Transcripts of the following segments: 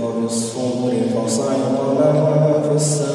for the sword of our sign upon our love of.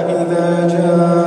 إذا جاء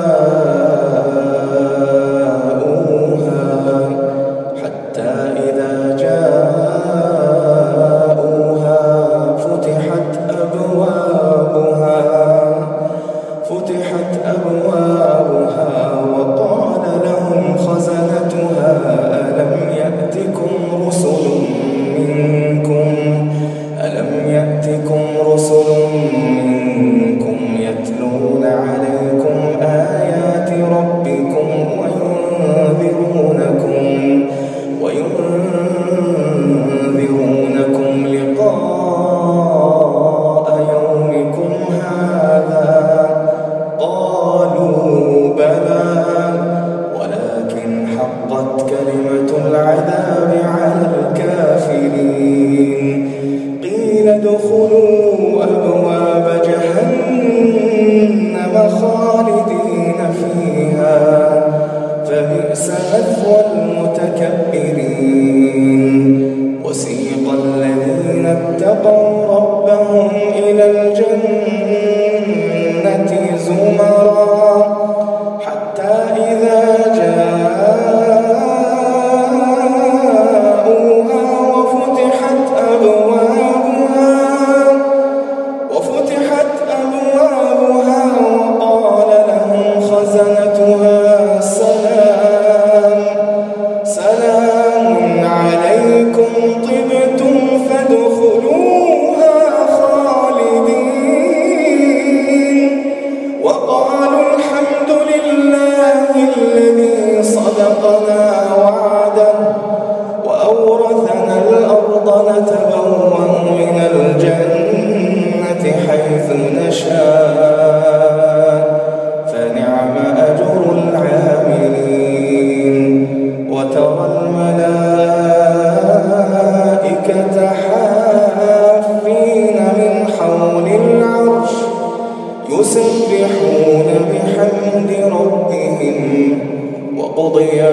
وقالوا الحمد لله الذي صدقنا.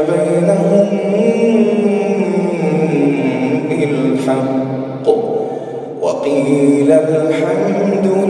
بينهم بالحق وقيل الحمد